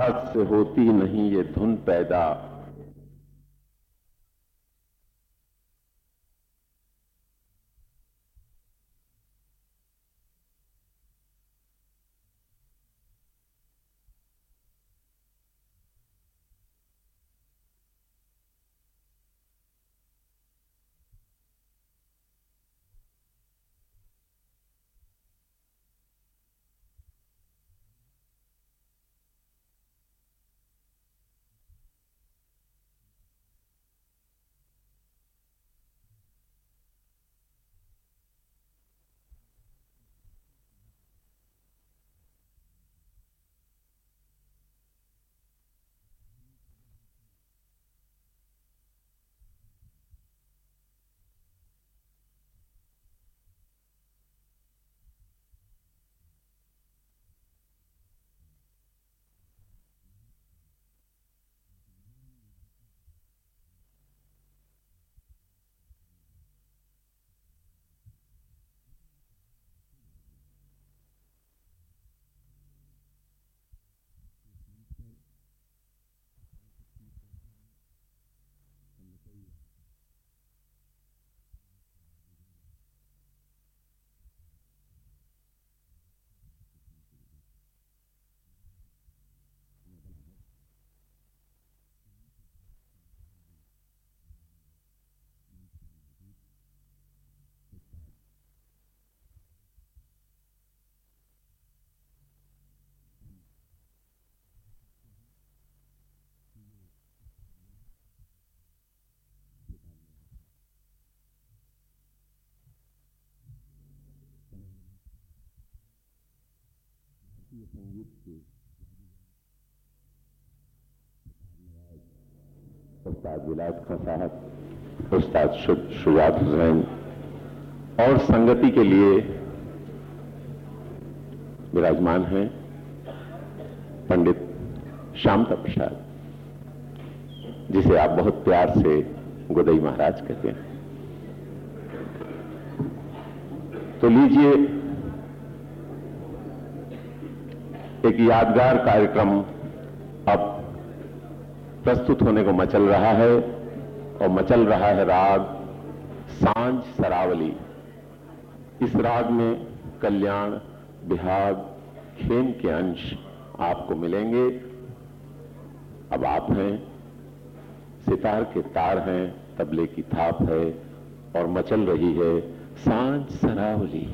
हद से होती नहीं ये धुन पैदा। संगीत के उस्ताद विलास खां साहब, उस्ताद शुजात हुसैन, और संगति के लिए विराजमान हैं पंडित श्यामता प्रसाद, जिसे आप बहुत प्यार से गोदई महाराज कहते हैं। तो लीजिए एक यादगार कार्यक्रम अब प्रस्तुत होने को मचल रहा है और मचल रहा है राग साँझ सरावली। इस राग में कल्याण बिहाग खेम के अंश आपको मिलेंगे। अब आप हैं, सितार के तार हैं, तबले की थाप है और मचल रही है साँझ सरावली।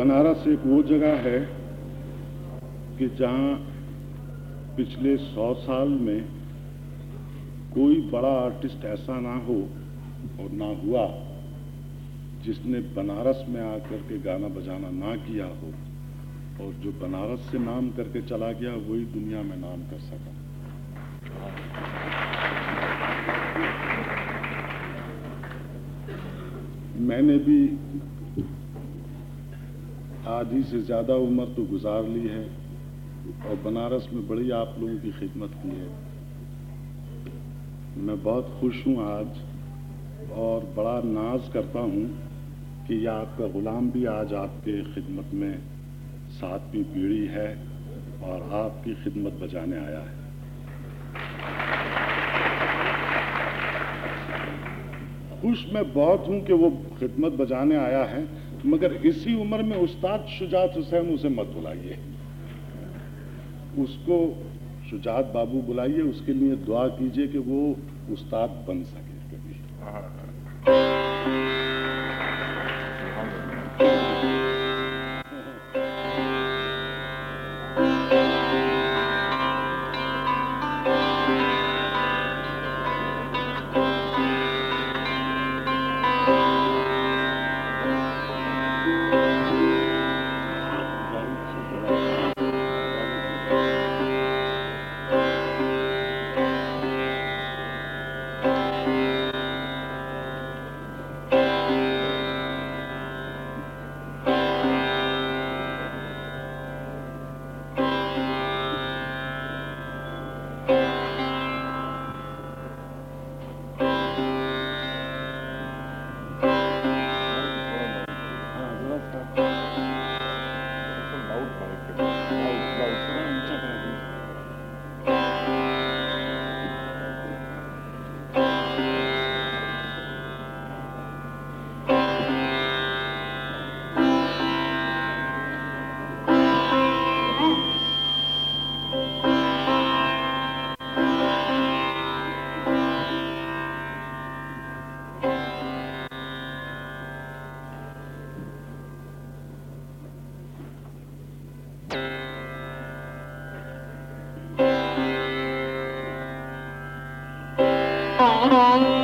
बनारस एक वो जगह है कि जहाँ पिछले सौ साल में कोई बड़ा आर्टिस्ट ऐसा ना हो और ना हुआ जिसने बनारस में आकर के गाना बजाना ना किया हो और जो बनारस से नाम करके चला गया, वही दुनिया में नाम कर सका। मैंने भी आधी से ज़्यादा उम्र तो गुजार ली है और बनारस में बड़ी आप लोगों की खिदमत की है। मैं बहुत खुश हूँ आज और बड़ा नाज करता हूँ कि यह आपका ग़ुलाम भी आज आपके खिदमत में सातवीं पीढ़ी है और आपकी खिदमत बजाने आया है। खुश मैं बहुत हूँ कि वो खिदमत बजाने आया है। मगर इसी उम्र में उस्ताद शुजात हुसैन उसे मत बुलाइए। उसको शुजात बाबू बुलाइए, उसके लिए दुआ कीजिए कि वो उस्ताद बन सके। कभी long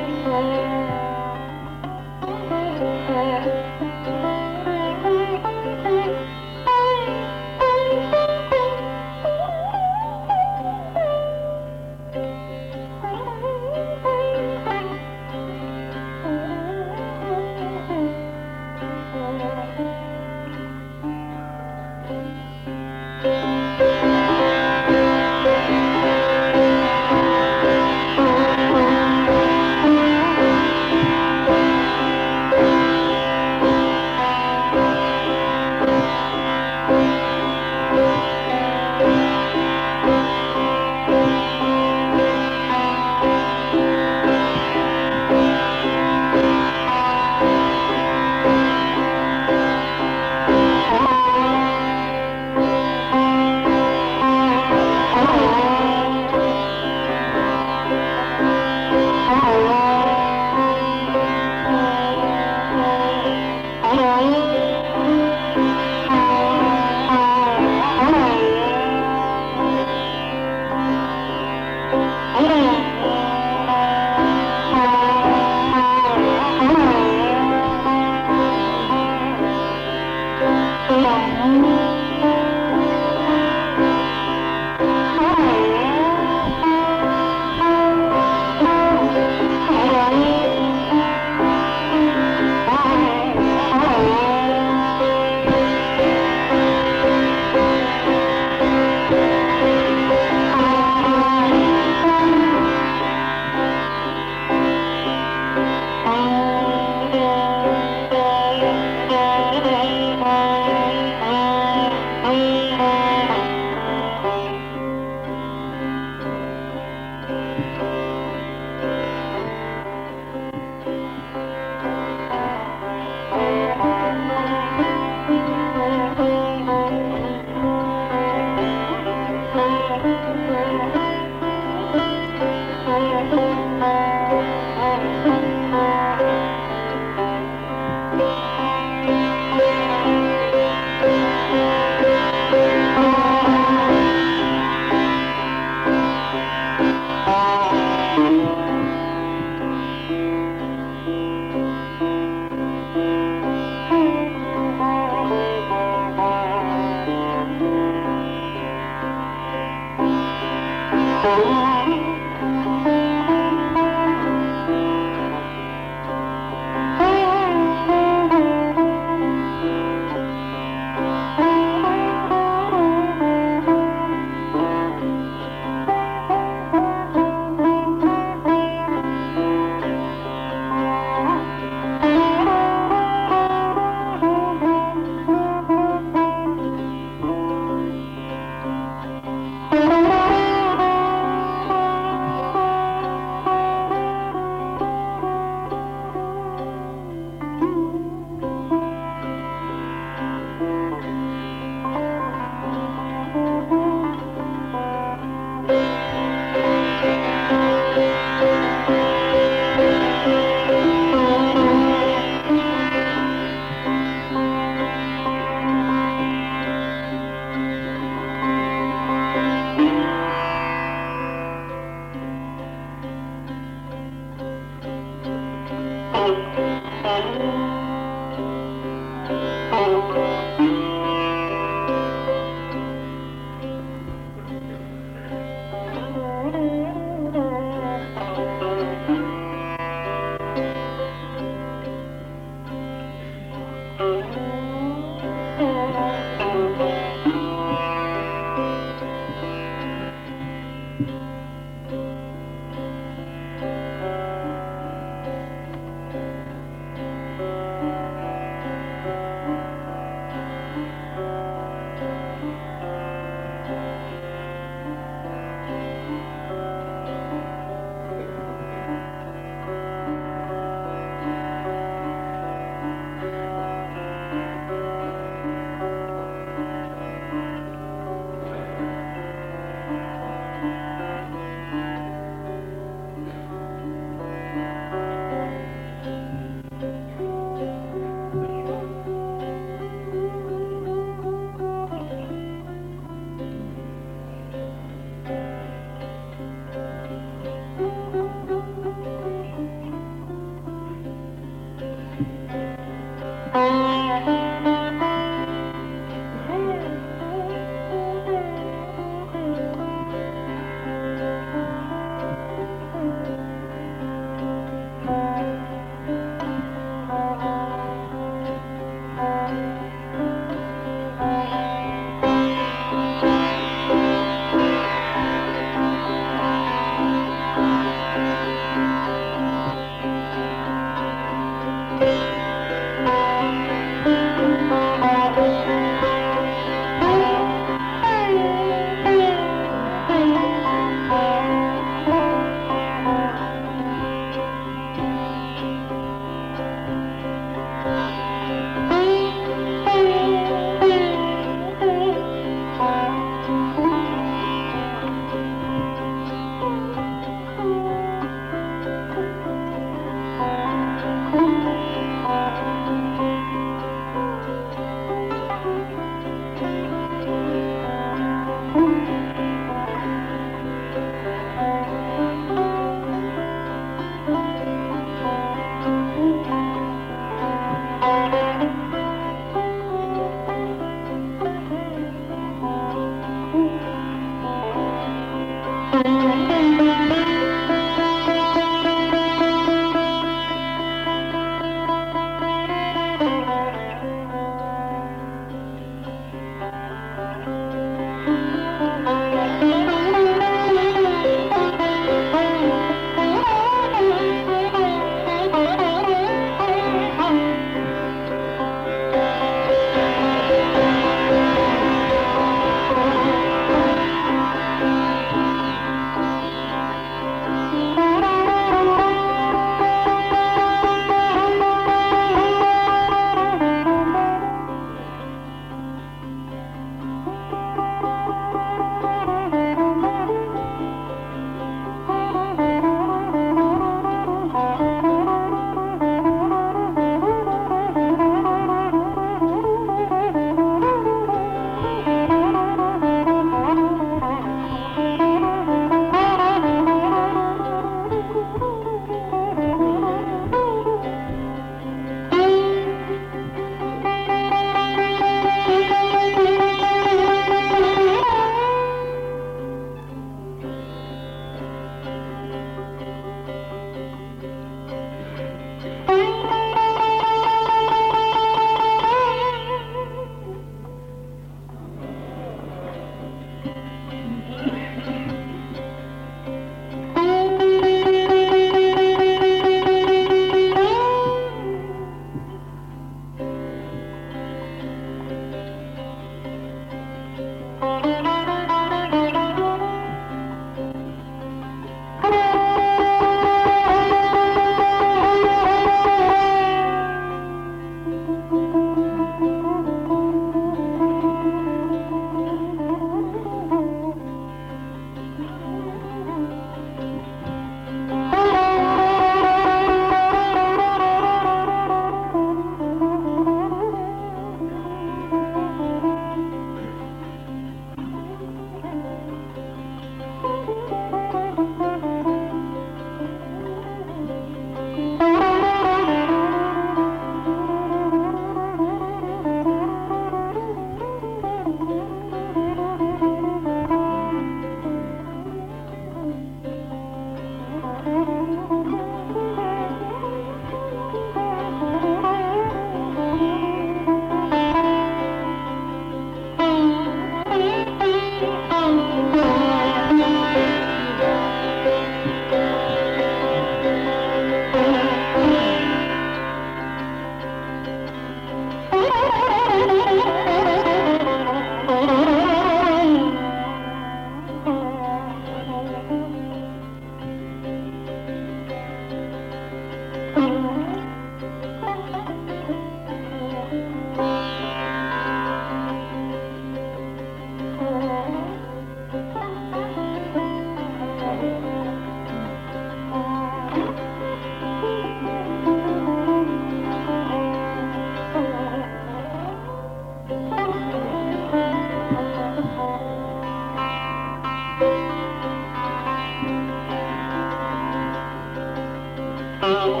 now.